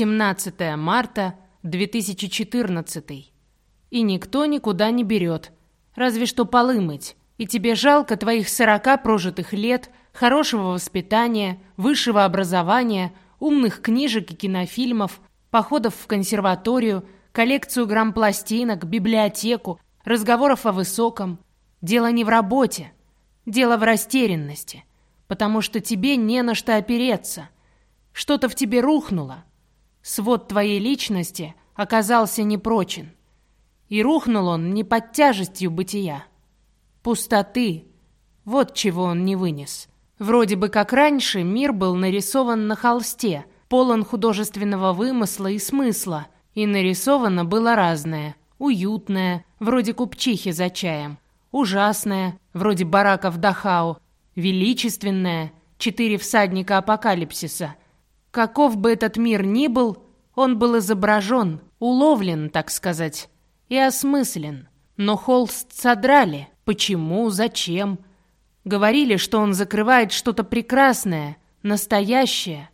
17 марта 2014. И никто никуда не берет. Разве что полы мыть. И тебе жалко твоих сорока прожитых лет, хорошего воспитания, высшего образования, умных книжек и кинофильмов, походов в консерваторию, коллекцию грампластинок, библиотеку, разговоров о высоком. Дело не в работе, дело в растерянности, потому что тебе не на что опереться. Что-то в тебе рухнуло. Свод твоей личности оказался непрочен. И рухнул он не под тяжестью бытия. Пустоты. Вот чего он не вынес. Вроде бы как раньше мир был нарисован на холсте, полон художественного вымысла и смысла, и нарисовано было разное. Уютное, вроде купчихи за чаем. Ужасное, вроде бараков Дахау. Величественное, четыре всадника апокалипсиса. Каков бы этот мир ни был, он был изображен, уловлен, так сказать, и осмыслен. Но холст содрали. Почему? Зачем? Говорили, что он закрывает что-то прекрасное, настоящее.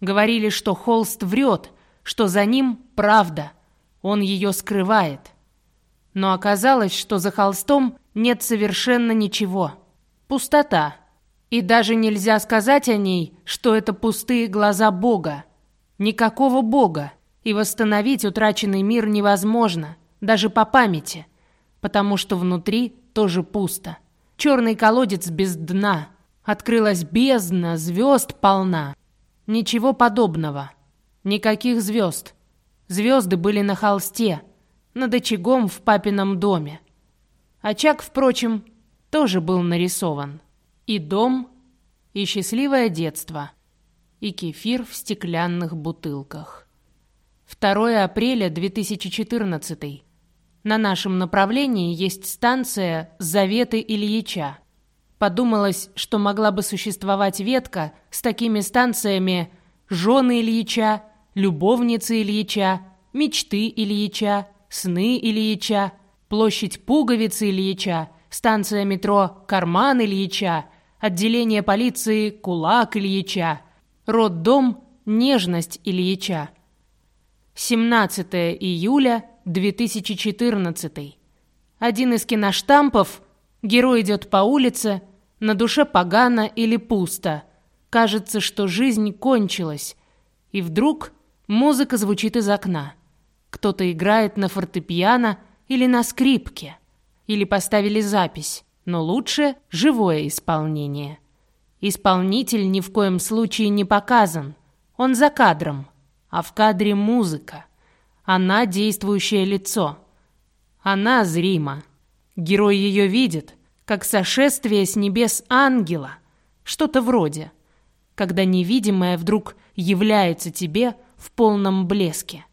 Говорили, что холст врет, что за ним правда. Он ее скрывает. Но оказалось, что за холстом нет совершенно ничего. Пустота. И даже нельзя сказать о ней, что это пустые глаза Бога. Никакого Бога. И восстановить утраченный мир невозможно, даже по памяти, потому что внутри тоже пусто. Черный колодец без дна. Открылась бездна, звезд полна. Ничего подобного. Никаких звезд. Звезды были на холсте, над очагом в папином доме. Очаг, впрочем, тоже был нарисован. И дом, и счастливое детство, и кефир в стеклянных бутылках. 2 апреля 2014. На нашем направлении есть станция Заветы Ильича. Подумалось, что могла бы существовать ветка с такими станциями «Жены Ильича», «Любовницы Ильича», «Мечты Ильича», «Сны Ильича», «Площадь пуговицы Ильича», станция метро «Карман Ильича», отделение полиции «Кулак Ильича», роддом «Нежность Ильича». 17 июля 2014. Один из киноштампов «Герой идет по улице», «На душе погано или пусто», «Кажется, что жизнь кончилась», и вдруг музыка звучит из окна. Кто-то играет на фортепиано или на скрипке, или поставили запись но лучше живое исполнение. Исполнитель ни в коем случае не показан. Он за кадром, а в кадре музыка. Она действующее лицо. Она зрима. Герой ее видит, как сошествие с небес ангела. Что-то вроде. Когда невидимое вдруг является тебе в полном блеске.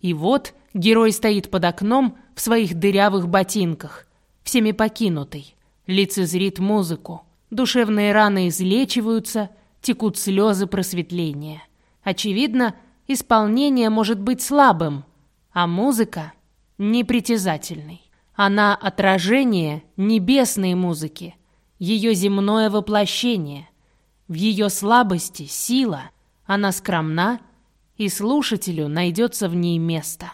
И вот герой стоит под окном в своих дырявых ботинках, всеми покинутый лицезрит музыку. Душевные раны излечиваются, текут слезы просветления. Очевидно, исполнение может быть слабым, а музыка — непритязательной. Она — отражение небесной музыки, ее земное воплощение. В ее слабости — сила, она скромна, и слушателю найдется в ней место.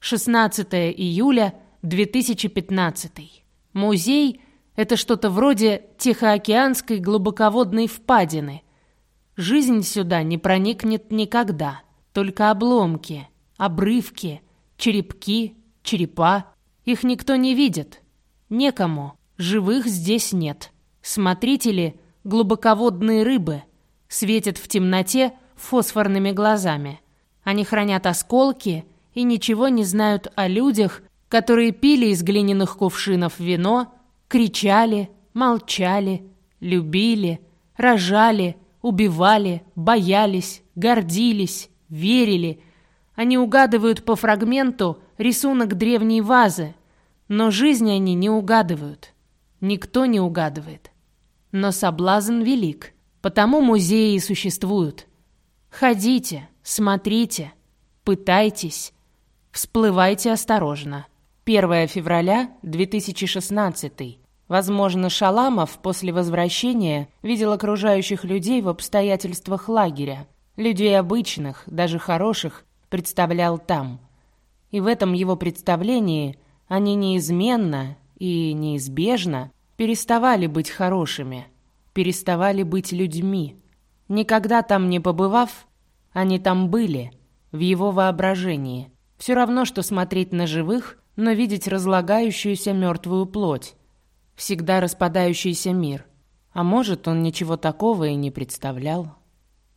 16 июля 2015. Музей — это что-то вроде Тихоокеанской глубоководной впадины. Жизнь сюда не проникнет никогда. Только обломки, обрывки, черепки, черепа. Их никто не видит. Некому. Живых здесь нет. Смотрители — глубоководные рыбы. Светят в темноте фосфорными глазами. Они хранят осколки и ничего не знают о людях, которые пили из глиняных кувшинов вино, кричали, молчали, любили, рожали, убивали, боялись, гордились, верили. Они угадывают по фрагменту рисунок древней вазы, но жизнь они не угадывают. Никто не угадывает. Но соблазн велик, потому музеи и существуют. Ходите, смотрите, пытайтесь, всплывайте осторожно. 1 февраля 2016. Возможно, Шаламов после возвращения видел окружающих людей в обстоятельствах лагеря. Людей обычных, даже хороших, представлял там. И в этом его представлении они неизменно и неизбежно переставали быть хорошими, переставали быть людьми. Никогда там не побывав, они там были, в его воображении. Все равно, что смотреть на живых, но видеть разлагающуюся мертвую плоть. Всегда распадающийся мир. А может, он ничего такого и не представлял.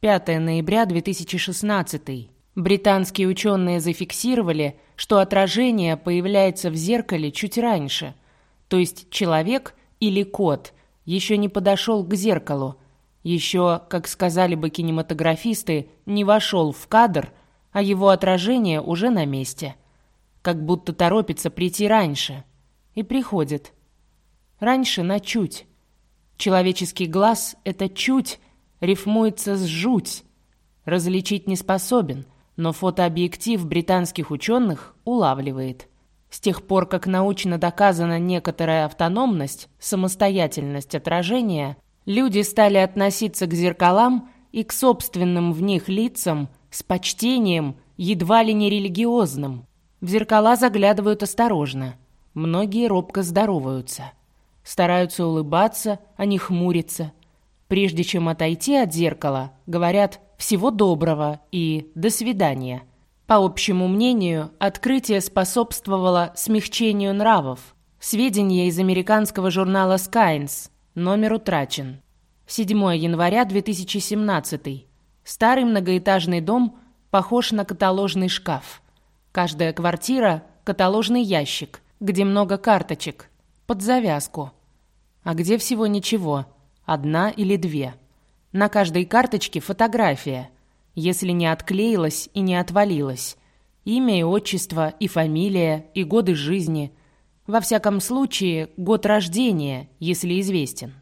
5 ноября 2016. Британские ученые зафиксировали, что отражение появляется в зеркале чуть раньше. То есть человек или кот еще не подошел к зеркалу, еще, как сказали бы кинематографисты, не вошел в кадр, а его отражение уже на месте. Как будто торопится прийти раньше. И приходит. Раньше на чуть. Человеческий глаз — это чуть, рифмуется с жуть. Различить не способен, но фотообъектив британских ученых улавливает. С тех пор, как научно доказана некоторая автономность, самостоятельность отражения, люди стали относиться к зеркалам и к собственным в них лицам с почтением, едва ли не религиозным. В зеркала заглядывают осторожно. Многие робко здороваются. Стараются улыбаться, а не хмуриться. Прежде чем отойти от зеркала, говорят «всего доброго» и «до свидания». По общему мнению, открытие способствовало смягчению нравов. Сведения из американского журнала Science. Номер утрачен. 7 января 2017. Старый многоэтажный дом похож на каталожный шкаф. Каждая квартира – каталожный ящик, где много карточек, под завязку. А где всего ничего, одна или две. На каждой карточке фотография, если не отклеилась и не отвалилась. Имя и отчество, и фамилия, и годы жизни. Во всяком случае, год рождения, если известен.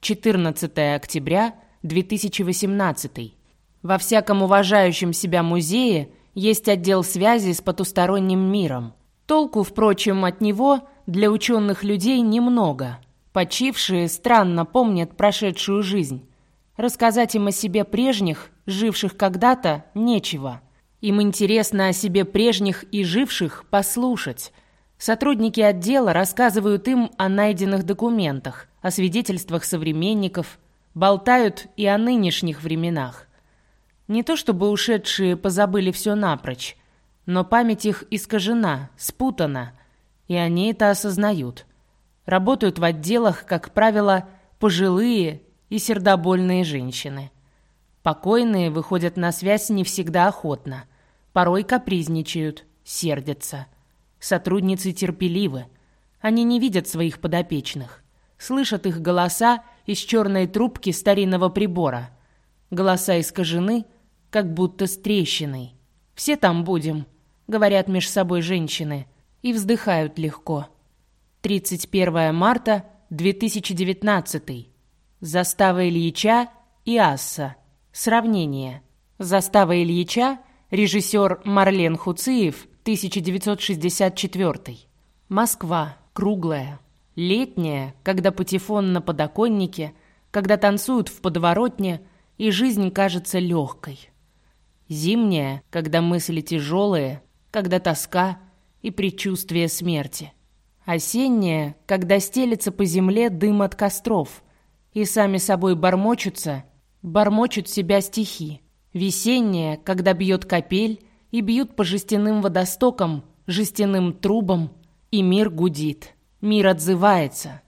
14 октября 2018. Во всяком уважающем себя музее – есть отдел связи с потусторонним миром. Толку, впрочем, от него для ученых людей немного. Почившие странно помнят прошедшую жизнь. Рассказать им о себе прежних, живших когда-то, нечего. Им интересно о себе прежних и живших послушать. Сотрудники отдела рассказывают им о найденных документах, о свидетельствах современников, болтают и о нынешних временах. Не то чтобы ушедшие позабыли все напрочь, но память их искажена, спутана, и они это осознают. Работают в отделах, как правило, пожилые и сердобольные женщины. Покойные выходят на связь не всегда охотно, порой капризничают, сердятся. Сотрудницы терпеливы, они не видят своих подопечных, слышат их голоса из черной трубки старинного прибора. Голоса искажены – как будто с трещиной. «Все там будем», — говорят меж собой женщины, и вздыхают легко. 31 марта 2019. Застава Ильича и Асса. Сравнение. Застава Ильича, режиссер Марлен Хуциев, 1964. Москва. Круглая. Летняя, когда патефон на подоконнике, когда танцуют в подворотне, и жизнь кажется легкой. Зимняя, когда мысли тяжелые, когда тоска и предчувствие смерти. Осенняя, когда стелется по земле дым от костров, и сами собой бормочутся, бормочут себя стихи. Весенняя, когда бьет капель, и бьют по жестяным водостокам, жестяным трубам, и мир гудит. Мир отзывается.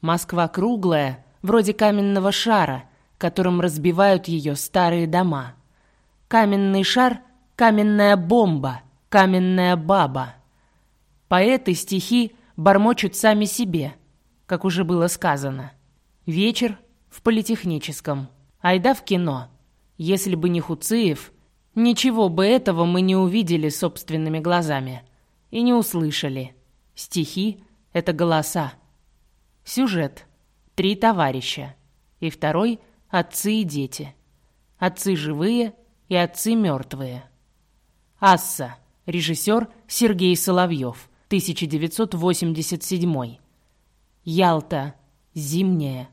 Москва круглая, вроде каменного шара, которым разбивают ее старые дома. Каменный шар — каменная бомба, каменная баба. Поэты стихи бормочут сами себе, как уже было сказано. Вечер в политехническом. Айда в кино. Если бы не Хуциев, ничего бы этого мы не увидели собственными глазами и не услышали. Стихи — это голоса. Сюжет. Три товарища. И второй — отцы и дети. Отцы живые — и отцы мертвые. Асса. Режиссер Сергей Соловьев. 1987. Ялта. Зимняя.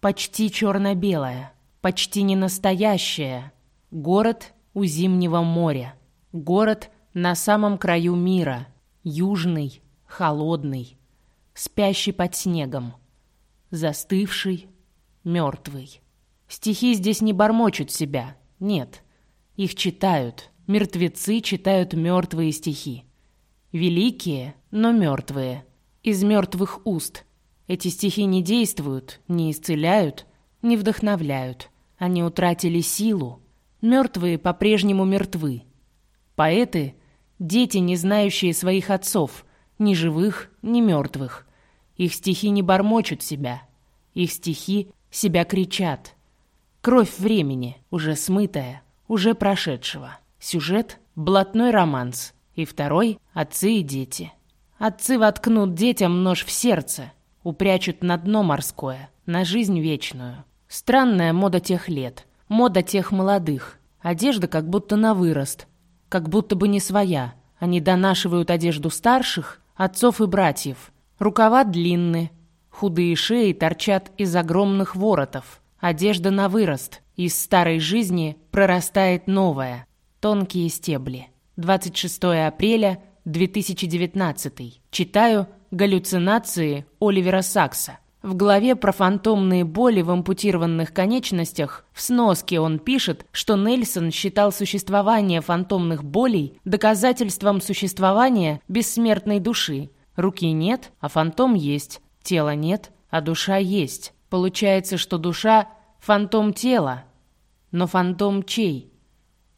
Почти черно-белая. Почти не настоящая. Город у зимнего моря. Город на самом краю мира. Южный, холодный, спящий под снегом. Застывший, мертвый. Стихи здесь не бормочут себя, нет. Их читают. Мертвецы читают мертвые стихи. Великие, но мертвые. Из мертвых уст. Эти стихи не действуют, не исцеляют, не вдохновляют. Они утратили силу. Мертвые по-прежнему мертвы. Поэты — дети, не знающие своих отцов, ни живых, ни мертвых. Их стихи не бормочут себя. Их стихи себя кричат. Кровь времени, уже смытая, уже прошедшего. Сюжет — блатной романс. И второй — отцы и дети. Отцы воткнут детям нож в сердце, упрячут на дно морское, на жизнь вечную. Странная мода тех лет, мода тех молодых. Одежда как будто на вырост, как будто бы не своя. Они донашивают одежду старших, отцов и братьев. Рукава длинны, худые шеи торчат из огромных воротов. Одежда на вырост. Из старой жизни прорастает новая. Тонкие стебли. 26 апреля 2019. Читаю «Галлюцинации» Оливера Сакса. В главе про фантомные боли в ампутированных конечностях в сноске он пишет, что Нельсон считал существование фантомных болей доказательством существования бессмертной души. Руки нет, а фантом есть. Тела нет, а душа есть. Получается, что душа — фантом тела. Но фантом чей?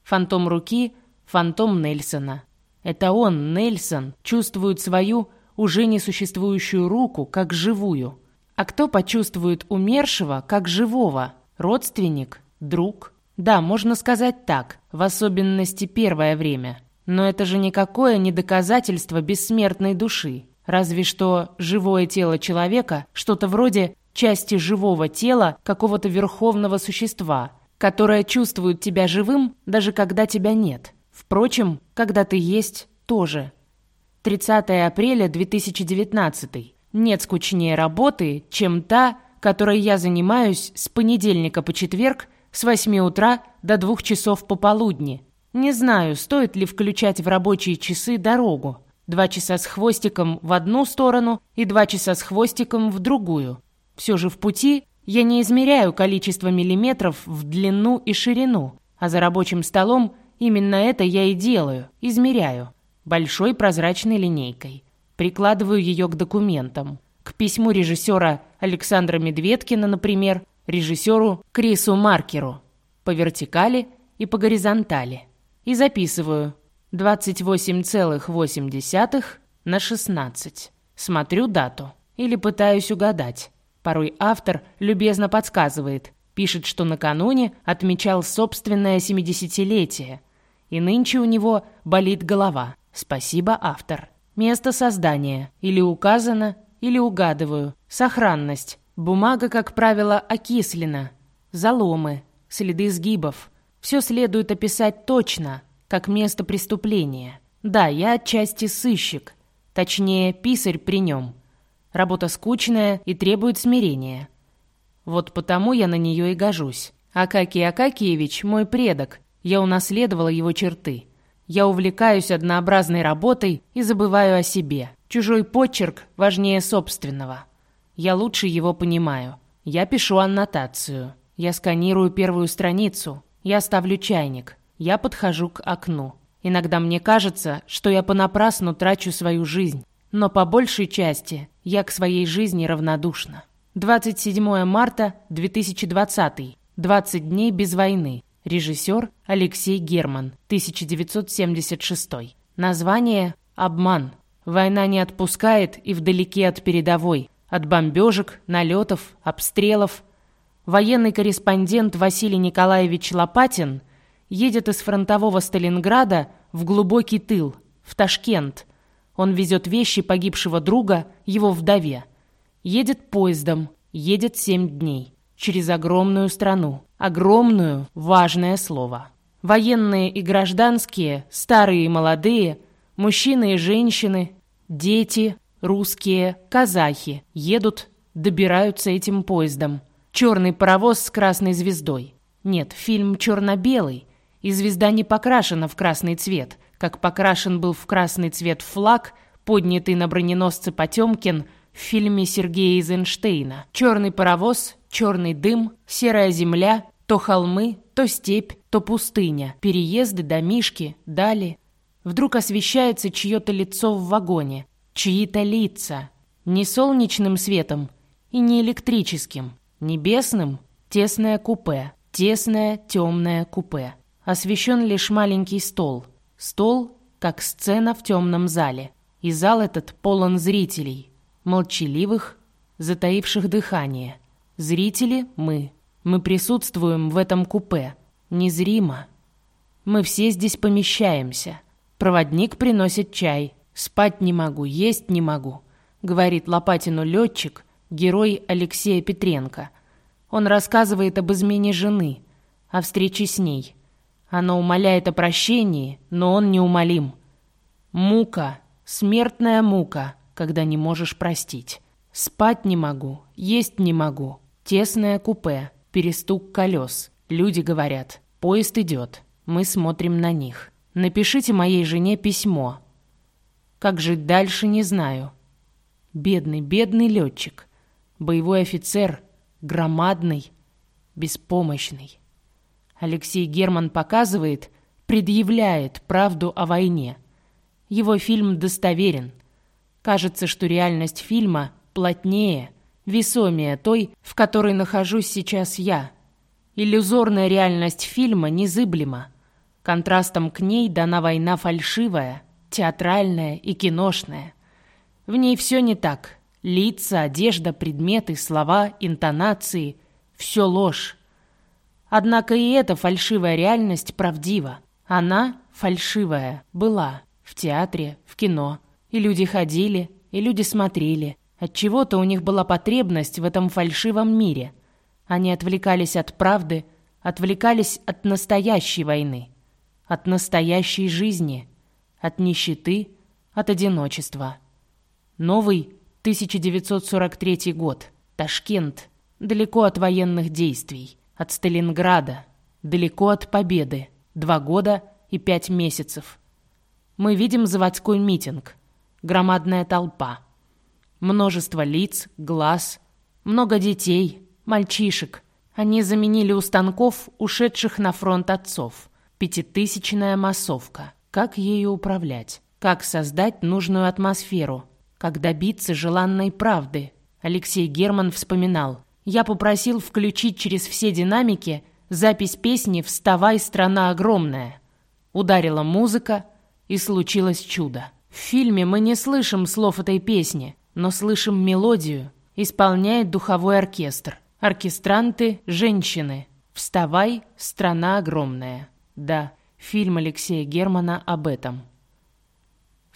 Фантом руки — фантом Нельсона. Это он, Нельсон, чувствует свою уже несуществующую руку как живую — а кто почувствует умершего как живого? Родственник? Друг? Да, можно сказать так, в особенности первое время. Но это же никакое не доказательство бессмертной души. Разве что живое тело человека, что-то вроде части живого тела какого-то верховного существа, которое чувствует тебя живым, даже когда тебя нет. Впрочем, когда ты есть, тоже. 30 апреля 2019 нет скучнее работы, чем та, которой я занимаюсь с понедельника по четверг с 8 утра до 2 часов пополудни. Не знаю, стоит ли включать в рабочие часы дорогу. Два часа с хвостиком в одну сторону и два часа с хвостиком в другую. Все же в пути я не измеряю количество миллиметров в длину и ширину, а за рабочим столом именно это я и делаю, измеряю. Большой прозрачной линейкой. Прикладываю ее к документам. К письму режиссера Александра Медведкина, например, режиссеру Крису Маркеру. По вертикали и по горизонтали. И записываю 28,8 на 16. Смотрю дату. Или пытаюсь угадать. Порой автор любезно подсказывает. Пишет, что накануне отмечал собственное 70-летие. И нынче у него болит голова. Спасибо, автор. Место создания. Или указано, или угадываю. Сохранность. Бумага, как правило, окислена. Заломы. Следы сгибов. Все следует описать точно, как место преступления. Да, я отчасти сыщик. Точнее, писарь при нем. Работа скучная и требует смирения. Вот потому я на нее и гожусь. Акакий Акакиевич – мой предок. Я унаследовала его черты. Я увлекаюсь однообразной работой и забываю о себе. Чужой почерк важнее собственного. Я лучше его понимаю. Я пишу аннотацию. Я сканирую первую страницу. Я ставлю чайник. Я подхожу к окну. Иногда мне кажется, что я понапрасну трачу свою жизнь. Но по большей части я к своей жизни равнодушна. 27 марта 2020. 20 дней без войны. Режиссер Алексей Герман, 1976. Название «Обман». Война не отпускает и вдалеке от передовой. От бомбежек, налетов, обстрелов. Военный корреспондент Василий Николаевич Лопатин едет из фронтового Сталинграда в глубокий тыл, в Ташкент. Он везет вещи погибшего друга, его вдове. Едет поездом, едет семь дней через огромную страну. Огромную – важное слово. Военные и гражданские, старые и молодые, мужчины и женщины, дети, русские, казахи едут, добираются этим поездом. Черный паровоз с красной звездой. Нет, фильм черно-белый. и звезда не покрашена в красный цвет, как покрашен был в красный цвет флаг, поднятый на броненосце Потемкин в фильме Сергея Эйзенштейна. Черный паровоз, черный дым, серая земля, то холмы, то степь, то пустыня, переезды, домишки, дали. Вдруг освещается чье-то лицо в вагоне, чьи-то лица. Не солнечным светом и не электрическим, небесным, тесное купе, тесное темное купе. Освещен лишь маленький стол. Стол, как сцена в темном зале. И зал этот полон зрителей, молчаливых, затаивших дыхание. Зрители — мы. Мы присутствуем в этом купе. Незримо. Мы все здесь помещаемся. Проводник приносит чай. Спать не могу, есть не могу, говорит Лопатину летчик, герой Алексея Петренко. Он рассказывает об измене жены, о встрече с ней. Она умоляет о прощении, но он неумолим. Мука, смертная мука, когда не можешь простить. Спать не могу, есть не могу. Тесное купе, перестук колес. Люди говорят, поезд идет. Мы смотрим на них. Напишите моей жене письмо. Как жить дальше, не знаю. Бедный, бедный летчик. Боевой офицер, громадный, беспомощный. Алексей Герман показывает, предъявляет правду о войне. Его фильм достоверен. Кажется, что реальность фильма плотнее, весомее той, в которой нахожусь сейчас я. Иллюзорная реальность фильма незыблема. Контрастом к ней дана война фальшивая, театральная и киношная. В ней все не так. Лица, одежда, предметы, слова, интонации — все ложь. Однако и эта фальшивая реальность правдива. Она, фальшивая, была в театре, в кино. И люди ходили, и люди смотрели. Отчего-то у них была потребность в этом фальшивом мире. Они отвлекались от правды, отвлекались от настоящей войны от настоящей жизни, от нищеты, от одиночества. Новый 1943 год. Ташкент. Далеко от военных действий. От Сталинграда. Далеко от победы. Два года и пять месяцев. Мы видим заводской митинг. Громадная толпа. Множество лиц, глаз. Много детей, мальчишек. Они заменили у станков ушедших на фронт отцов. Пятитысячная массовка. Как ею управлять? Как создать нужную атмосферу? Как добиться желанной правды? Алексей Герман вспоминал. Я попросил включить через все динамики запись песни «Вставай, страна огромная». Ударила музыка, и случилось чудо. В фильме мы не слышим слов этой песни, но слышим мелодию. Исполняет духовой оркестр. Оркестранты – женщины. «Вставай, страна огромная». Да, фильм Алексея Германа об этом.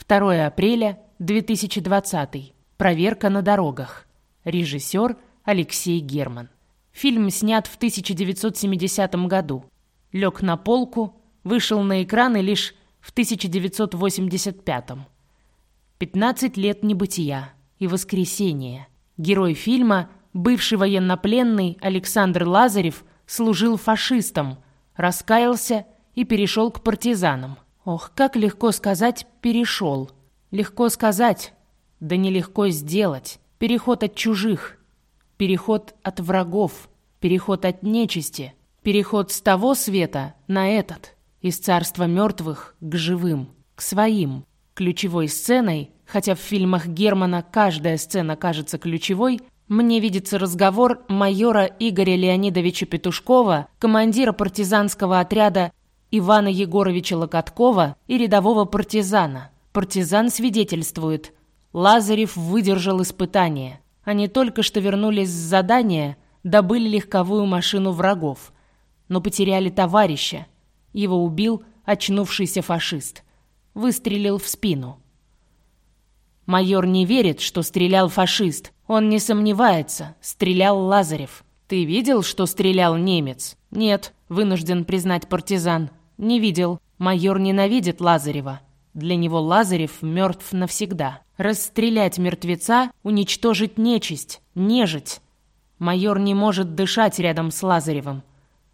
2 апреля 2020. Проверка на дорогах. Режиссер Алексей Герман. Фильм снят в 1970 году. Лег на полку, вышел на экраны лишь в 1985. 15 лет небытия и воскресения. Герой фильма, бывший военнопленный Александр Лазарев, служил фашистом, раскаялся и перешел к партизанам. Ох, как легко сказать «перешел». Легко сказать, да нелегко сделать. Переход от чужих, переход от врагов, переход от нечисти, переход с того света на этот, из царства мертвых к живым, к своим. Ключевой сценой, хотя в фильмах Германа каждая сцена кажется ключевой, мне видится разговор майора Игоря Леонидовича Петушкова, командира партизанского отряда Ивана Егоровича Локоткова и рядового партизана. Партизан свидетельствует. Лазарев выдержал испытание. Они только что вернулись с задания, добыли легковую машину врагов. Но потеряли товарища. Его убил очнувшийся фашист. Выстрелил в спину. Майор не верит, что стрелял фашист. Он не сомневается. Стрелял Лазарев. «Ты видел, что стрелял немец?» «Нет», — вынужден признать партизан. «Не видел. Майор ненавидит Лазарева. Для него Лазарев мертв навсегда. Расстрелять мертвеца, уничтожить нечисть, нежить. Майор не может дышать рядом с Лазаревым.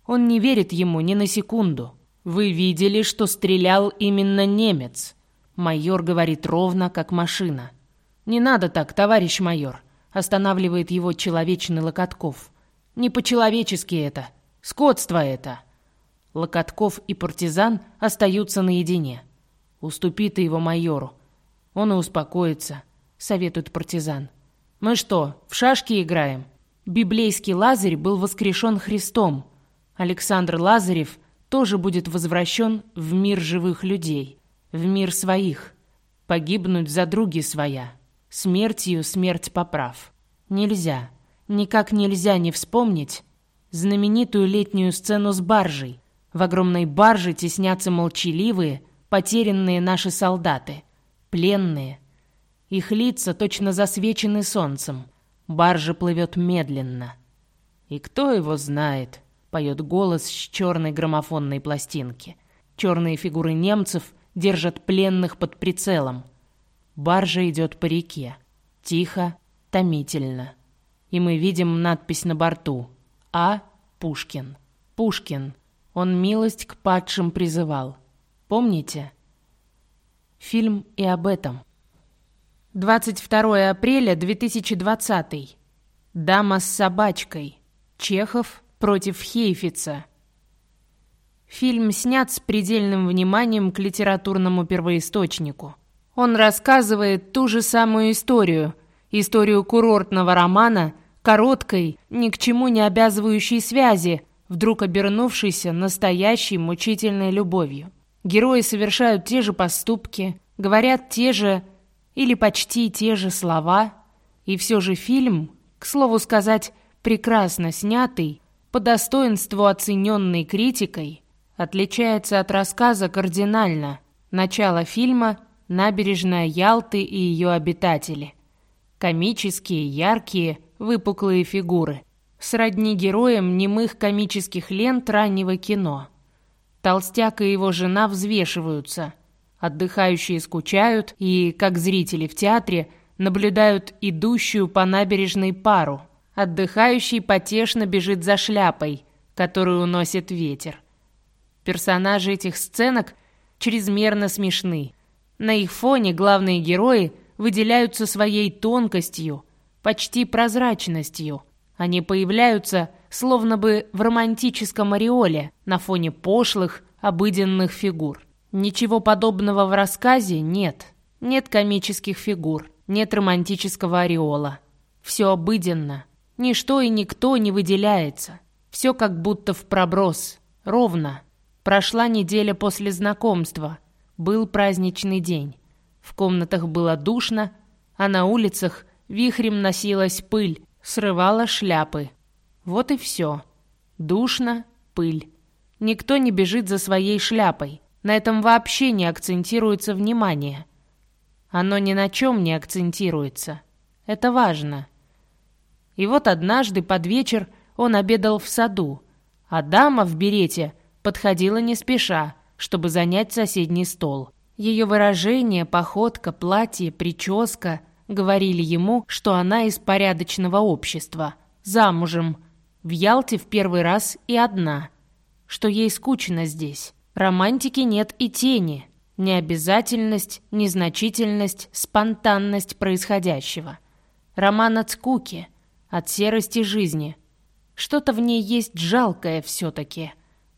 Он не верит ему ни на секунду. Вы видели, что стрелял именно немец. Майор говорит ровно, как машина. Не надо так, товарищ майор. Останавливает его человечный Локотков. Не по-человечески это. Скотство это. Локотков и партизан остаются наедине. Уступи ты его майору. Он и успокоится, советует партизан. Мы что, в шашки играем? Библейский Лазарь был воскрешен Христом. Александр Лазарев тоже будет возвращен в мир живых людей, в мир своих, погибнуть за други своя. Смертью смерть поправ. Нельзя, никак нельзя не вспомнить знаменитую летнюю сцену с баржей. В огромной барже теснятся молчаливые, потерянные наши солдаты, пленные. Их лица точно засвечены солнцем. Баржа плывет медленно. И кто его знает, поет голос с черной граммофонной пластинки. Черные фигуры немцев держат пленных под прицелом. Баржа идет по реке. Тихо, томительно. И мы видим надпись на борту. А. Пушкин. Пушкин. Он милость к падшим призывал. Помните? Фильм и об этом. 22 апреля 2020. Дама с собачкой. Чехов против Хейфица. Фильм снят с предельным вниманием к литературному первоисточнику. Он рассказывает ту же самую историю, историю курортного романа, короткой, ни к чему не обязывающей связи, вдруг обернувшейся настоящей мучительной любовью. Герои совершают те же поступки, говорят те же или почти те же слова, и все же фильм, к слову сказать, прекрасно снятый, по достоинству оцененный критикой, отличается от рассказа кардинально. Начало фильма – набережная Ялты и ее обитатели. Комические, яркие, выпуклые фигуры. Сродни героям немых комических лент раннего кино. Толстяк и его жена взвешиваются. Отдыхающие скучают и, как зрители в театре, наблюдают идущую по набережной пару – Отдыхающий потешно бежит за шляпой, которую уносит ветер. Персонажи этих сценок чрезмерно смешны. На их фоне главные герои выделяются своей тонкостью, почти прозрачностью. Они появляются словно бы в романтическом ореоле на фоне пошлых, обыденных фигур. Ничего подобного в рассказе нет. Нет комических фигур, нет романтического ореола. Все обыденно, Ничто и никто не выделяется. Все как будто в проброс. Ровно. Прошла неделя после знакомства. Был праздничный день. В комнатах было душно, а на улицах вихрем носилась пыль, срывала шляпы. Вот и все. Душно, пыль. Никто не бежит за своей шляпой. На этом вообще не акцентируется внимание. Оно ни на чем не акцентируется. Это важно. И вот однажды под вечер он обедал в саду, а дама в берете подходила не спеша, чтобы занять соседний стол. Ее выражение, походка, платье, прическа говорили ему, что она из порядочного общества, замужем, в Ялте в первый раз и одна, что ей скучно здесь. Романтики нет и тени, необязательность, незначительность, спонтанность происходящего. Роман от скуки – от серости жизни. Что-то в ней есть жалкое все-таки,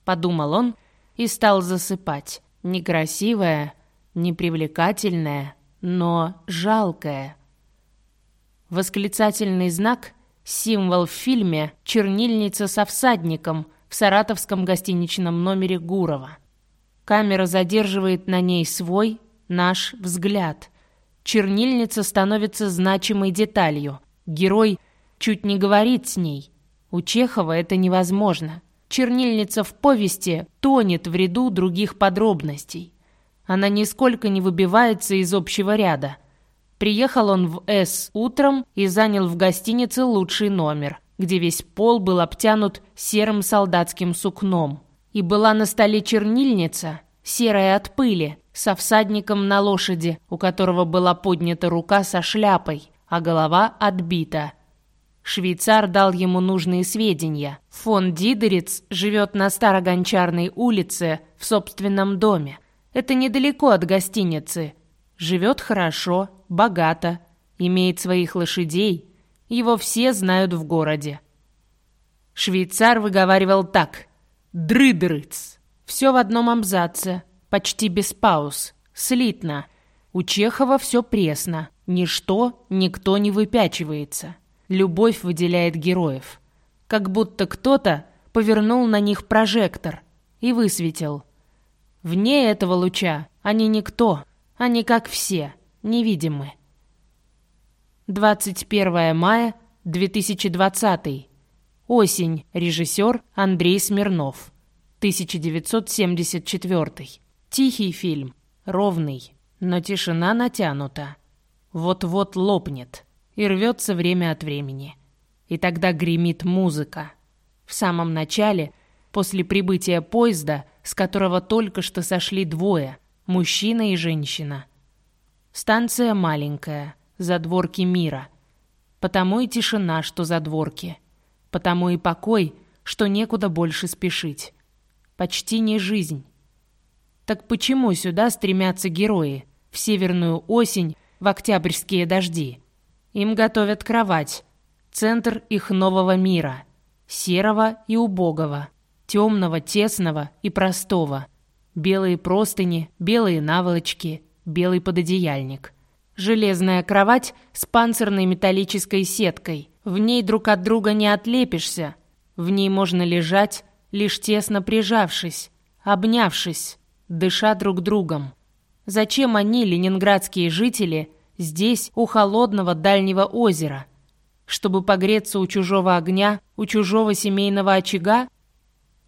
подумал он и стал засыпать. Некрасивое, непривлекательное, но жалкое. Восклицательный знак – символ в фильме «Чернильница со всадником» в саратовском гостиничном номере Гурова. Камера задерживает на ней свой, наш взгляд. Чернильница становится значимой деталью. Герой – чуть не говорит с ней. У Чехова это невозможно. Чернильница в повести тонет в ряду других подробностей. Она нисколько не выбивается из общего ряда. Приехал он в С утром и занял в гостинице лучший номер, где весь пол был обтянут серым солдатским сукном. И была на столе чернильница, серая от пыли, со всадником на лошади, у которого была поднята рука со шляпой, а голова отбита – Швейцар дал ему нужные сведения. Фон Дидериц живет на Старогончарной улице в собственном доме. Это недалеко от гостиницы. Живет хорошо, богато, имеет своих лошадей. Его все знают в городе. Швейцар выговаривал так. «Дрыдрыц». Все в одном абзаце, почти без пауз, слитно. У Чехова все пресно. Ничто, никто не выпячивается. Любовь выделяет героев. Как будто кто-то повернул на них прожектор и высветил. Вне этого луча они никто, они как все, невидимы. 21 мая 2020. Осень. Режиссер Андрей Смирнов. 1974. Тихий фильм. Ровный. Но тишина натянута. Вот-вот лопнет и рвется время от времени. И тогда гремит музыка. В самом начале, после прибытия поезда, с которого только что сошли двое, мужчина и женщина. Станция маленькая, задворки мира. Потому и тишина, что задворки. Потому и покой, что некуда больше спешить. Почти не жизнь. Так почему сюда стремятся герои? В северную осень, в октябрьские дожди? Им готовят кровать, центр их нового мира, серого и убогого, темного, тесного и простого. Белые простыни, белые наволочки, белый пододеяльник. Железная кровать с панцирной металлической сеткой. В ней друг от друга не отлепишься. В ней можно лежать, лишь тесно прижавшись, обнявшись, дыша друг другом. Зачем они, ленинградские жители, здесь, у холодного дальнего озера. Чтобы погреться у чужого огня, у чужого семейного очага?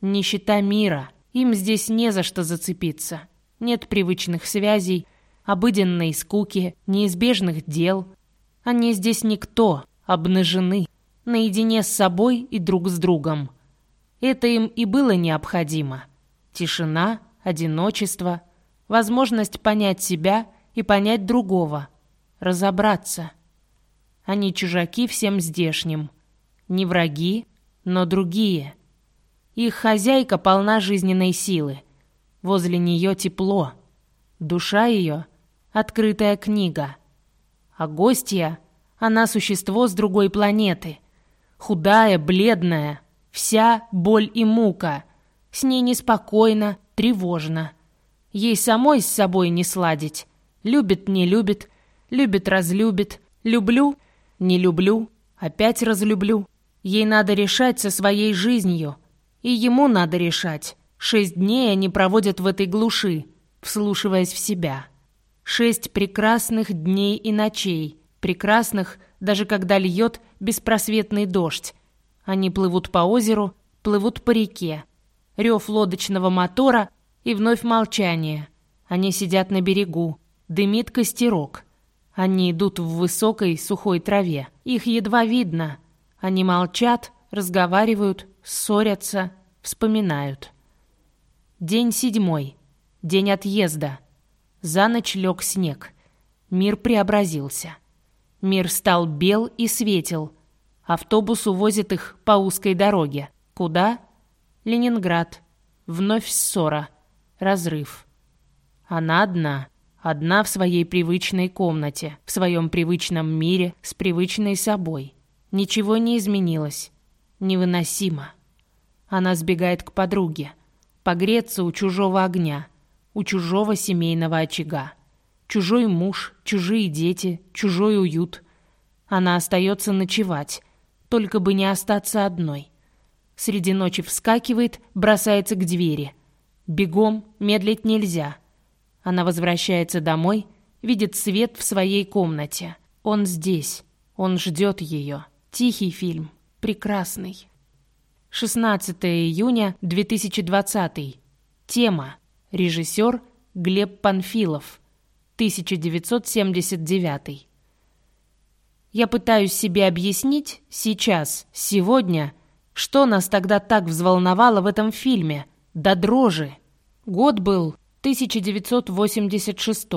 Нищета мира. Им здесь не за что зацепиться. Нет привычных связей, обыденной скуки, неизбежных дел. Они здесь никто, обнажены, наедине с собой и друг с другом. Это им и было необходимо. Тишина, одиночество, возможность понять себя и понять другого – разобраться. Они чужаки всем здешним. Не враги, но другие. Их хозяйка полна жизненной силы. Возле нее тепло. Душа ее — открытая книга. А гостья — она существо с другой планеты. Худая, бледная, вся боль и мука. С ней неспокойно, тревожно. Ей самой с собой не сладить. Любит, не любит, Любит-разлюбит. Люблю, не люблю, опять разлюблю. Ей надо решать со своей жизнью. И ему надо решать. Шесть дней они проводят в этой глуши, вслушиваясь в себя. Шесть прекрасных дней и ночей. Прекрасных, даже когда льет беспросветный дождь. Они плывут по озеру, плывут по реке. Рев лодочного мотора и вновь молчание. Они сидят на берегу. Дымит костерок. Они идут в высокой сухой траве. Их едва видно. Они молчат, разговаривают, ссорятся, вспоминают. День седьмой. День отъезда. За ночь лег снег. Мир преобразился. Мир стал бел и светел. Автобус увозит их по узкой дороге. Куда? Ленинград. Вновь ссора. Разрыв. Она одна. Одна в своей привычной комнате, в своем привычном мире, с привычной собой. Ничего не изменилось. Невыносимо. Она сбегает к подруге. Погреться у чужого огня, у чужого семейного очага. Чужой муж, чужие дети, чужой уют. Она остается ночевать, только бы не остаться одной. Среди ночи вскакивает, бросается к двери. Бегом, медлить нельзя — она возвращается домой, видит свет в своей комнате. Он здесь. Он ждет ее. Тихий фильм. Прекрасный. 16 июня 2020. Тема. Режиссер Глеб Панфилов. 1979. Я пытаюсь себе объяснить сейчас, сегодня, что нас тогда так взволновало в этом фильме. До дрожи. Год был 1986.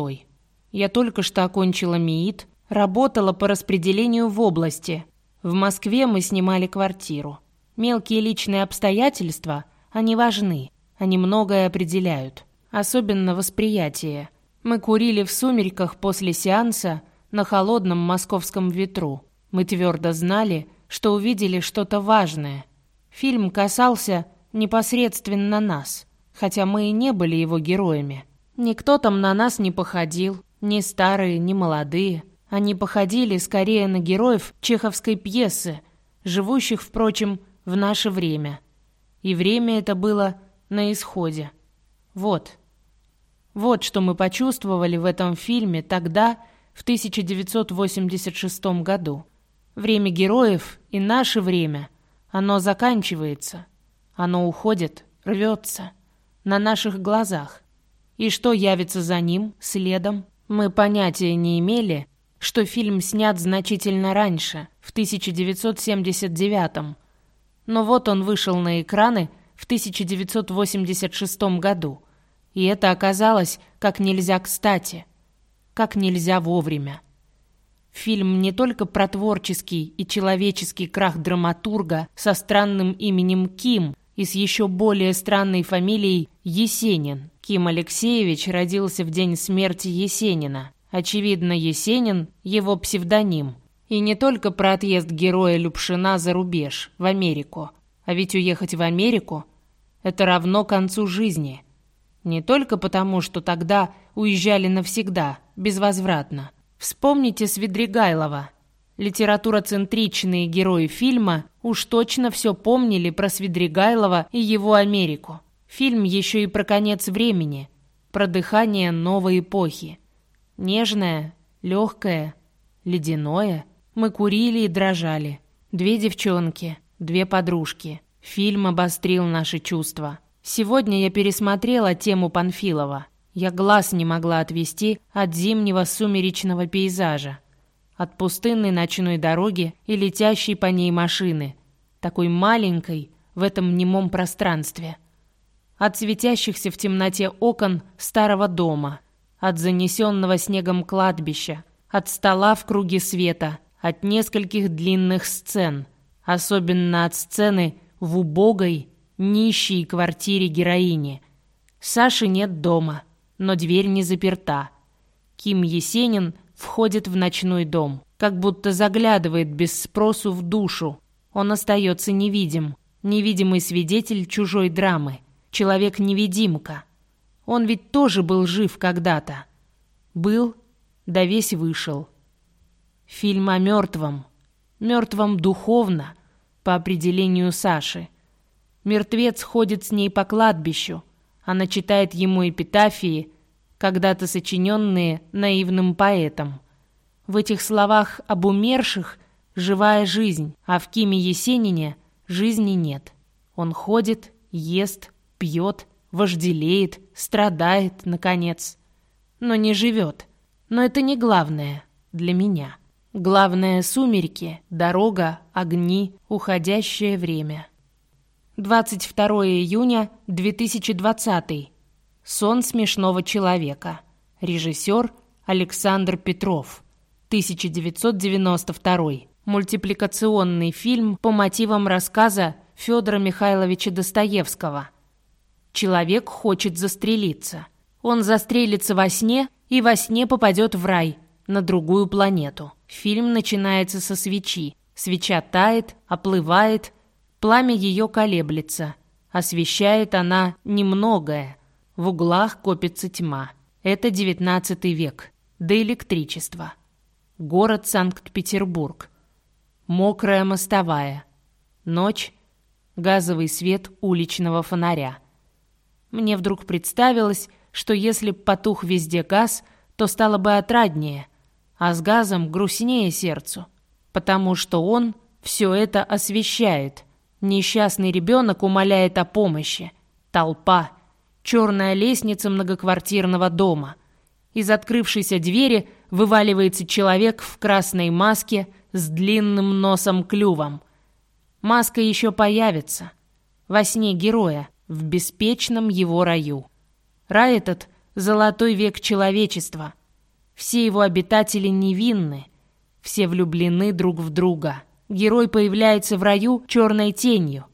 Я только что окончила МИИТ, работала по распределению в области. В Москве мы снимали квартиру. Мелкие личные обстоятельства, они важны, они многое определяют, особенно восприятие. Мы курили в сумерках после сеанса на холодном московском ветру. Мы твердо знали, что увидели что-то важное. Фильм касался непосредственно нас, хотя мы и не были его героями. Никто там на нас не походил, ни старые, ни молодые. Они походили скорее на героев чеховской пьесы, живущих, впрочем, в наше время. И время это было на исходе. Вот. Вот что мы почувствовали в этом фильме тогда, в 1986 году. Время героев и наше время, оно заканчивается. Оно уходит, рвется. На наших глазах. И что явится за ним, следом, мы понятия не имели, что фильм снят значительно раньше, в 1979 но вот он вышел на экраны в 1986 году, и это оказалось как нельзя кстати, как нельзя вовремя. Фильм не только про творческий и человеческий крах драматурга со странным именем Ким и с еще более странной фамилией Есенин. Ким Алексеевич родился в день смерти Есенина. Очевидно, Есенин – его псевдоним. И не только про отъезд героя Любшина за рубеж, в Америку. А ведь уехать в Америку – это равно концу жизни. Не только потому, что тогда уезжали навсегда, безвозвратно, Вспомните Свидригайлова. Литературоцентричные герои фильма уж точно все помнили про Свидригайлова и его Америку. Фильм еще и про конец времени, про дыхание новой эпохи. Нежное, легкое, ледяное. Мы курили и дрожали. Две девчонки, две подружки. Фильм обострил наши чувства. Сегодня я пересмотрела тему Панфилова. Я глаз не могла отвести от зимнего сумеречного пейзажа, от пустынной ночной дороги и летящей по ней машины, такой маленькой в этом немом пространстве, от светящихся в темноте окон старого дома, от занесенного снегом кладбища, от стола в круге света, от нескольких длинных сцен, особенно от сцены в убогой, нищей квартире героини. Саши нет дома — но дверь не заперта. Ким Есенин входит в ночной дом, как будто заглядывает без спросу в душу. Он остается невидим, невидимый свидетель чужой драмы, человек-невидимка. Он ведь тоже был жив когда-то. Был, да весь вышел. Фильм о мертвом. Мертвом духовно, по определению Саши. Мертвец ходит с ней по кладбищу, она читает ему эпитафии, когда-то сочиненные наивным поэтом. В этих словах об умерших живая жизнь, а в Киме Есенине жизни нет. Он ходит, ест, пьет, вожделеет, страдает, наконец. Но не живет. Но это не главное для меня. Главное — сумерки, дорога, огни, уходящее время. 22 июня 2020. Сон смешного человека. Режиссер Александр Петров. 1992. Мультипликационный фильм по мотивам рассказа Федора Михайловича Достоевского. Человек хочет застрелиться. Он застрелится во сне и во сне попадет в рай, на другую планету. Фильм начинается со свечи. Свеча тает, оплывает, Пламя ее колеблется. Освещает она немногое. В углах копится тьма. Это девятнадцатый век. До электричества. Город Санкт-Петербург. Мокрая мостовая. Ночь. Газовый свет уличного фонаря. Мне вдруг представилось, что если б потух везде газ, то стало бы отраднее, а с газом грустнее сердцу, потому что он все это освещает, Несчастный ребенок умоляет о помощи. Толпа. Черная лестница многоквартирного дома. Из открывшейся двери вываливается человек в красной маске с длинным носом-клювом. Маска еще появится. Во сне героя, в беспечном его раю. Рай этот — золотой век человечества. Все его обитатели невинны, все влюблены друг в друга. герой появляется в раю черной тенью.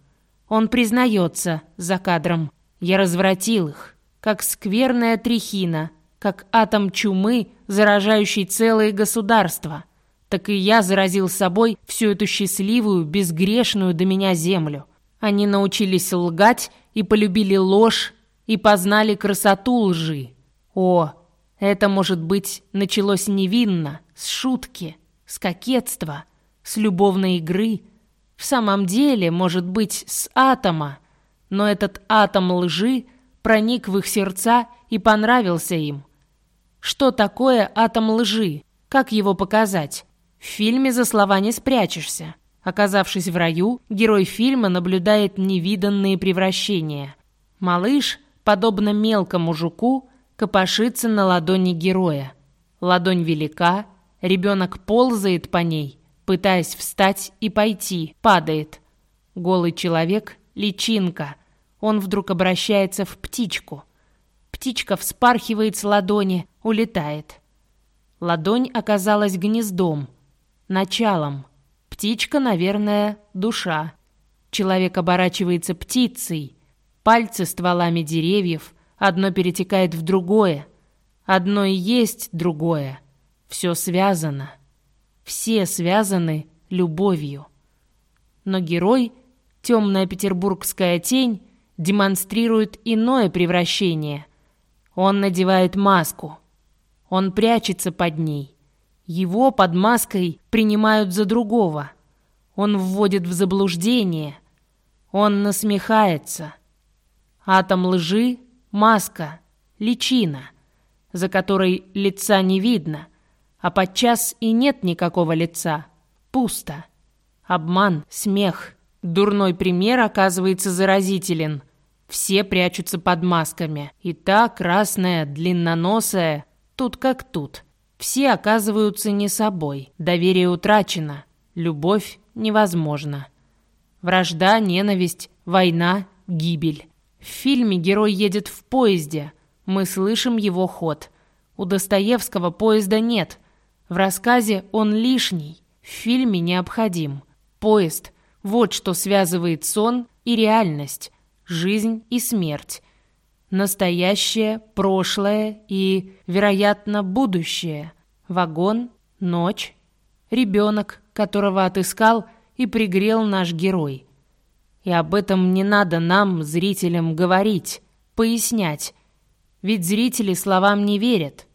Он признается за кадром. «Я развратил их, как скверная трихина, как атом чумы, заражающий целые государства. Так и я заразил собой всю эту счастливую, безгрешную до меня землю. Они научились лгать и полюбили ложь, и познали красоту лжи. О, это, может быть, началось невинно, с шутки, с кокетства, с любовной игры. В самом деле, может быть, с атома. Но этот атом лжи проник в их сердца и понравился им. Что такое атом лжи? Как его показать? В фильме за слова не спрячешься. Оказавшись в раю, герой фильма наблюдает невиданные превращения. Малыш, подобно мелкому жуку, копошится на ладони героя. Ладонь велика, ребенок ползает по ней, пытаясь встать и пойти, падает. Голый человек — личинка. Он вдруг обращается в птичку. Птичка вспархивает с ладони, улетает. Ладонь оказалась гнездом, началом — Птичка, наверное, душа. Человек оборачивается птицей. Пальцы стволами деревьев. Одно перетекает в другое. Одно и есть другое. Все связано. Все связаны любовью. Но герой, темная петербургская тень, демонстрирует иное превращение. Он надевает маску. Он прячется под ней. Его под маской принимают за другого. Он вводит в заблуждение. Он насмехается. Атом лжи — маска, личина, за которой лица не видно, а подчас и нет никакого лица. Пусто. Обман, смех. Дурной пример оказывается заразителен. Все прячутся под масками. И та красная, длинноносая, тут как тут — все оказываются не собой. Доверие утрачено. Любовь невозможна. Вражда, ненависть, война, гибель. В фильме герой едет в поезде. Мы слышим его ход. У Достоевского поезда нет. В рассказе он лишний. В фильме необходим. Поезд – вот что связывает сон и реальность, жизнь и смерть настоящее, прошлое и, вероятно, будущее. Вагон, ночь, ребенок, которого отыскал и пригрел наш герой. И об этом не надо нам, зрителям, говорить, пояснять. Ведь зрители словам не верят,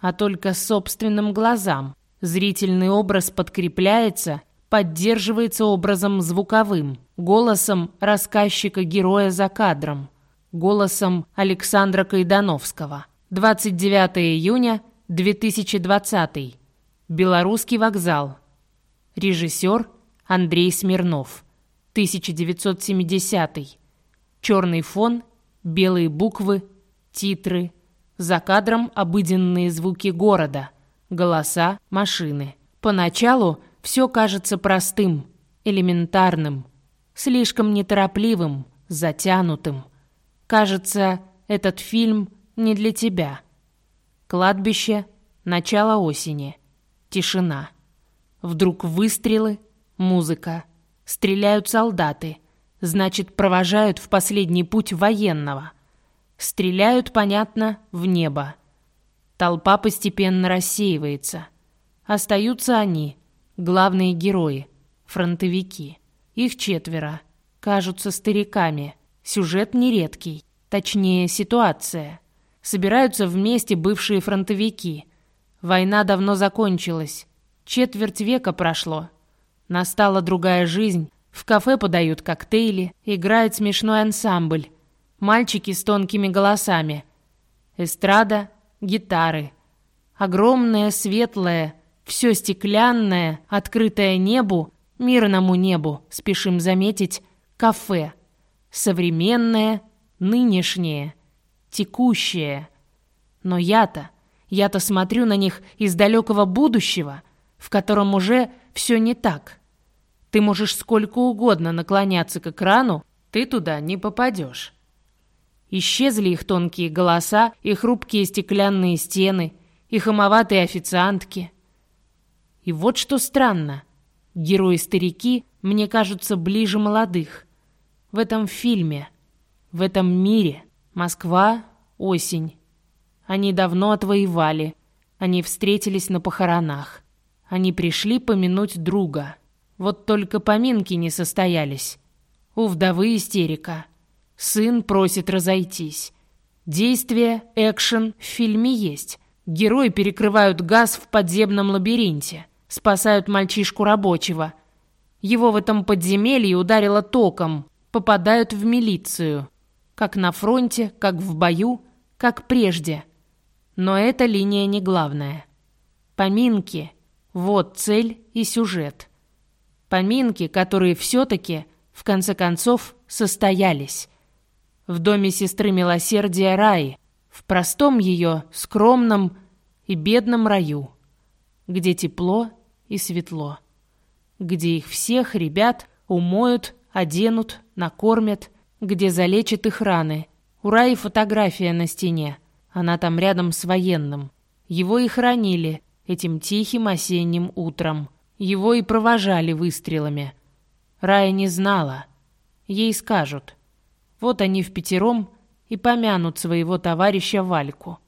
а только собственным глазам. Зрительный образ подкрепляется, поддерживается образом звуковым, голосом рассказчика-героя за кадром голосом Александра Кайдановского. 29 июня 2020. Белорусский вокзал. Режиссер Андрей Смирнов. 1970. Черный фон, белые буквы, титры. За кадром обыденные звуки города, голоса, машины. Поначалу все кажется простым, элементарным, слишком неторопливым, затянутым. Кажется, этот фильм не для тебя. Кладбище, начало осени, тишина. Вдруг выстрелы, музыка. Стреляют солдаты, значит, провожают в последний путь военного. Стреляют, понятно, в небо. Толпа постепенно рассеивается. Остаются они, главные герои, фронтовики. Их четверо, кажутся стариками – Сюжет нередкий, точнее ситуация. Собираются вместе бывшие фронтовики. Война давно закончилась. Четверть века прошло. Настала другая жизнь. В кафе подают коктейли, играет смешной ансамбль. Мальчики с тонкими голосами. Эстрада, гитары. Огромное, светлое, все стеклянное, открытое небу, мирному небу, спешим заметить, кафе современное, нынешнее, текущее. Но я-то, я-то смотрю на них из далекого будущего, в котором уже все не так. Ты можешь сколько угодно наклоняться к экрану, ты туда не попадешь. Исчезли их тонкие голоса, их хрупкие стеклянные стены, их омоватые официантки. И вот что странно. Герои-старики мне кажутся ближе молодых. В этом фильме, в этом мире. Москва, осень. Они давно отвоевали. Они встретились на похоронах. Они пришли помянуть друга. Вот только поминки не состоялись. У вдовы истерика. Сын просит разойтись. Действие, экшен в фильме есть. Герои перекрывают газ в подземном лабиринте. Спасают мальчишку рабочего. Его в этом подземелье ударило током. Попадают в милицию. Как на фронте, как в бою, как прежде. Но эта линия не главная. Поминки. Вот цель и сюжет. Поминки, которые все-таки, в конце концов, состоялись. В доме сестры милосердия Раи, в простом ее, скромном и бедном раю, где тепло и светло, где их всех, ребят, умоют, оденут, накормят, где залечат их раны. У Раи фотография на стене, она там рядом с военным. Его и хранили этим тихим осенним утром. Его и провожали выстрелами. Рая не знала. Ей скажут. Вот они в пятером и помянут своего товарища Вальку.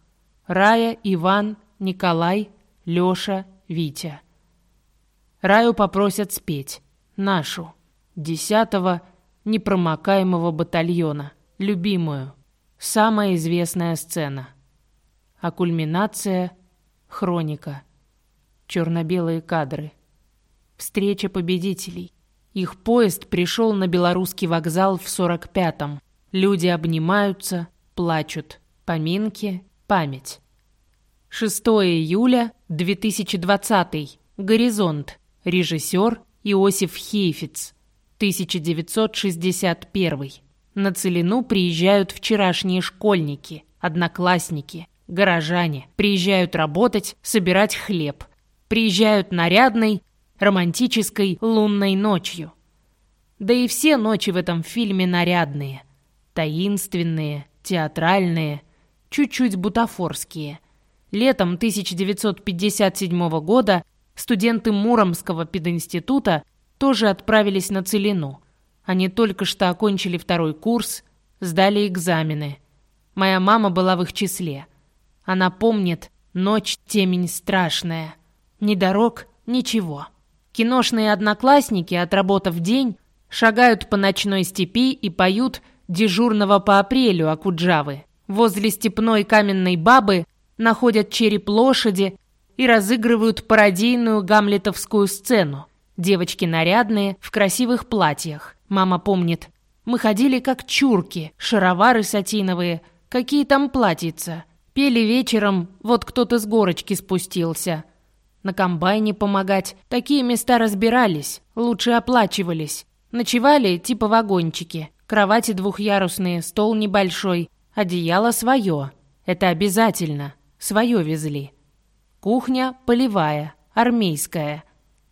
Рая, Иван, Николай, Лёша, Витя. Раю попросят спеть. Нашу. Десятого непромокаемого батальона. Любимую. Самая известная сцена. А кульминация — хроника. Черно-белые кадры. Встреча победителей. Их поезд пришел на белорусский вокзал в 45-м. Люди обнимаются, плачут. Поминки, память. 6 июля 2020. Горизонт. Режиссер Иосиф Хейфиц. 1961. На Целину приезжают вчерашние школьники, одноклассники, горожане. Приезжают работать, собирать хлеб. Приезжают нарядной, романтической лунной ночью. Да и все ночи в этом фильме нарядные, таинственные, театральные, чуть-чуть бутафорские. Летом 1957 года студенты Муромского пединститута тоже отправились на Целину. Они только что окончили второй курс, сдали экзамены. Моя мама была в их числе. Она помнит ночь темень страшная. Ни дорог, ничего. Киношные одноклассники, отработав день, шагают по ночной степи и поют дежурного по апрелю Акуджавы. Возле степной каменной бабы находят череп лошади и разыгрывают пародийную гамлетовскую сцену. Девочки нарядные, в красивых платьях. Мама помнит. Мы ходили как чурки, шаровары сатиновые, какие там платьица. Пели вечером, вот кто-то с горочки спустился на комбайне помогать. Такие места разбирались, лучше оплачивались. Ночевали типа вагончики. Кровати двухъярусные, стол небольшой, одеяло свое. Это обязательно. Свое везли. Кухня полевая, армейская.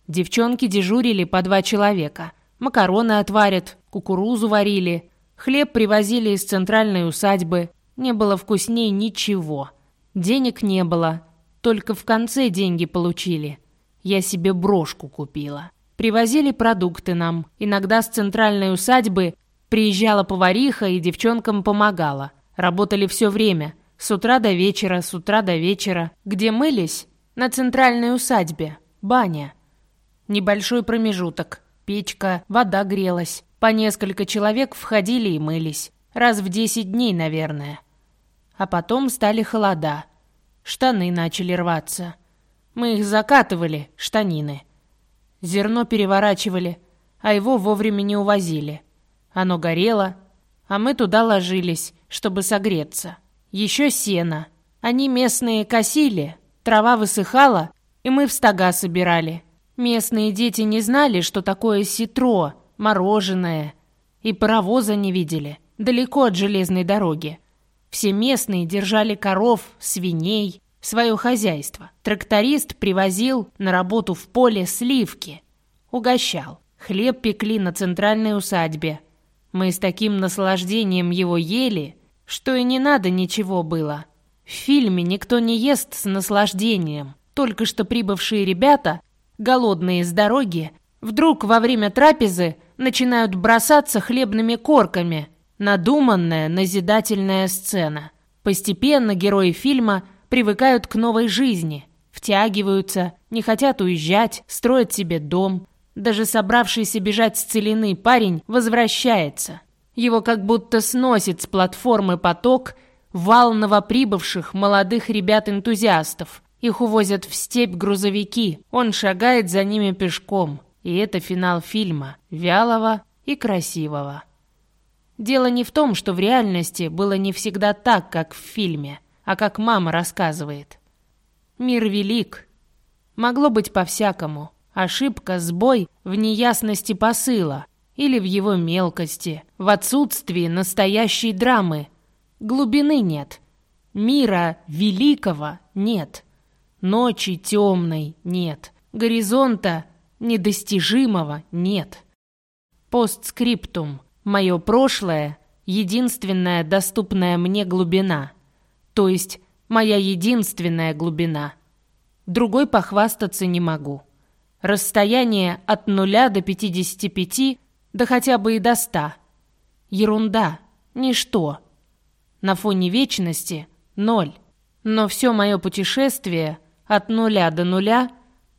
Девчонки дежурили по два человека. Макароны отварят, кукурузу варили. Хлеб привозили из центральной усадьбы. Не было вкусней ничего. Денег не было. Только в конце деньги получили. Я себе брошку купила. Привозили продукты нам. Иногда с центральной усадьбы приезжала повариха и девчонкам помогала. Работали все время. С утра до вечера, с утра до вечера. Где мылись? На центральной усадьбе. Баня. Небольшой промежуток. Печка, вода грелась. По несколько человек входили и мылись. Раз в десять дней, наверное. А потом стали холода. Штаны начали рваться. Мы их закатывали, штанины. Зерно переворачивали, а его вовремя не увозили. Оно горело, а мы туда ложились, чтобы согреться. Еще сено. Они местные косили, трава высыхала, и мы в стога собирали. Местные дети не знали, что такое ситро, мороженое, и паровоза не видели, далеко от железной дороги. Все местные держали коров, свиней, свое хозяйство. Тракторист привозил на работу в поле сливки. Угощал. Хлеб пекли на центральной усадьбе. Мы с таким наслаждением его ели, что и не надо ничего было. В фильме никто не ест с наслаждением. Только что прибывшие ребята, голодные с дороги, Вдруг во время трапезы начинают бросаться хлебными корками. Надуманная, назидательная сцена. Постепенно герои фильма привыкают к новой жизни, втягиваются, не хотят уезжать, строят себе дом. Даже собравшийся бежать с целины парень возвращается. Его как будто сносит с платформы поток вал новоприбывших молодых ребят-энтузиастов. Их увозят в степь грузовики, он шагает за ними пешком. И это финал фильма, вялого и красивого. Дело не в том, что в реальности было не всегда так, как в фильме, а как мама рассказывает. Мир велик. Могло быть по-всякому. Ошибка, сбой в неясности посыла или в его мелкости, в отсутствии настоящей драмы. Глубины нет. Мира великого нет. Ночи темной нет. Горизонта недостижимого нет. Постскриптум. Мое прошлое — единственная доступная мне глубина. То есть моя единственная глубина. Другой похвастаться не могу. Расстояние от нуля до 55, да хотя бы и до 100. Ерунда, ничто. На фоне вечности — ноль. Но все мое путешествие от нуля до нуля,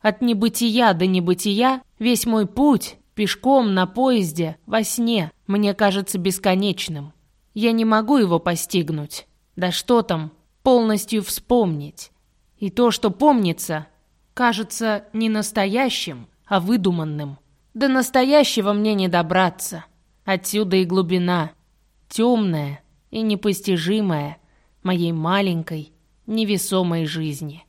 от небытия до небытия, весь мой путь пешком, на поезде, во сне, мне кажется бесконечным. Я не могу его постигнуть. Да что там, полностью вспомнить. И то, что помнится, кажется не настоящим, а выдуманным. До настоящего мне не добраться. Отсюда и глубина, темная и непостижимая моей маленькой, невесомой жизни.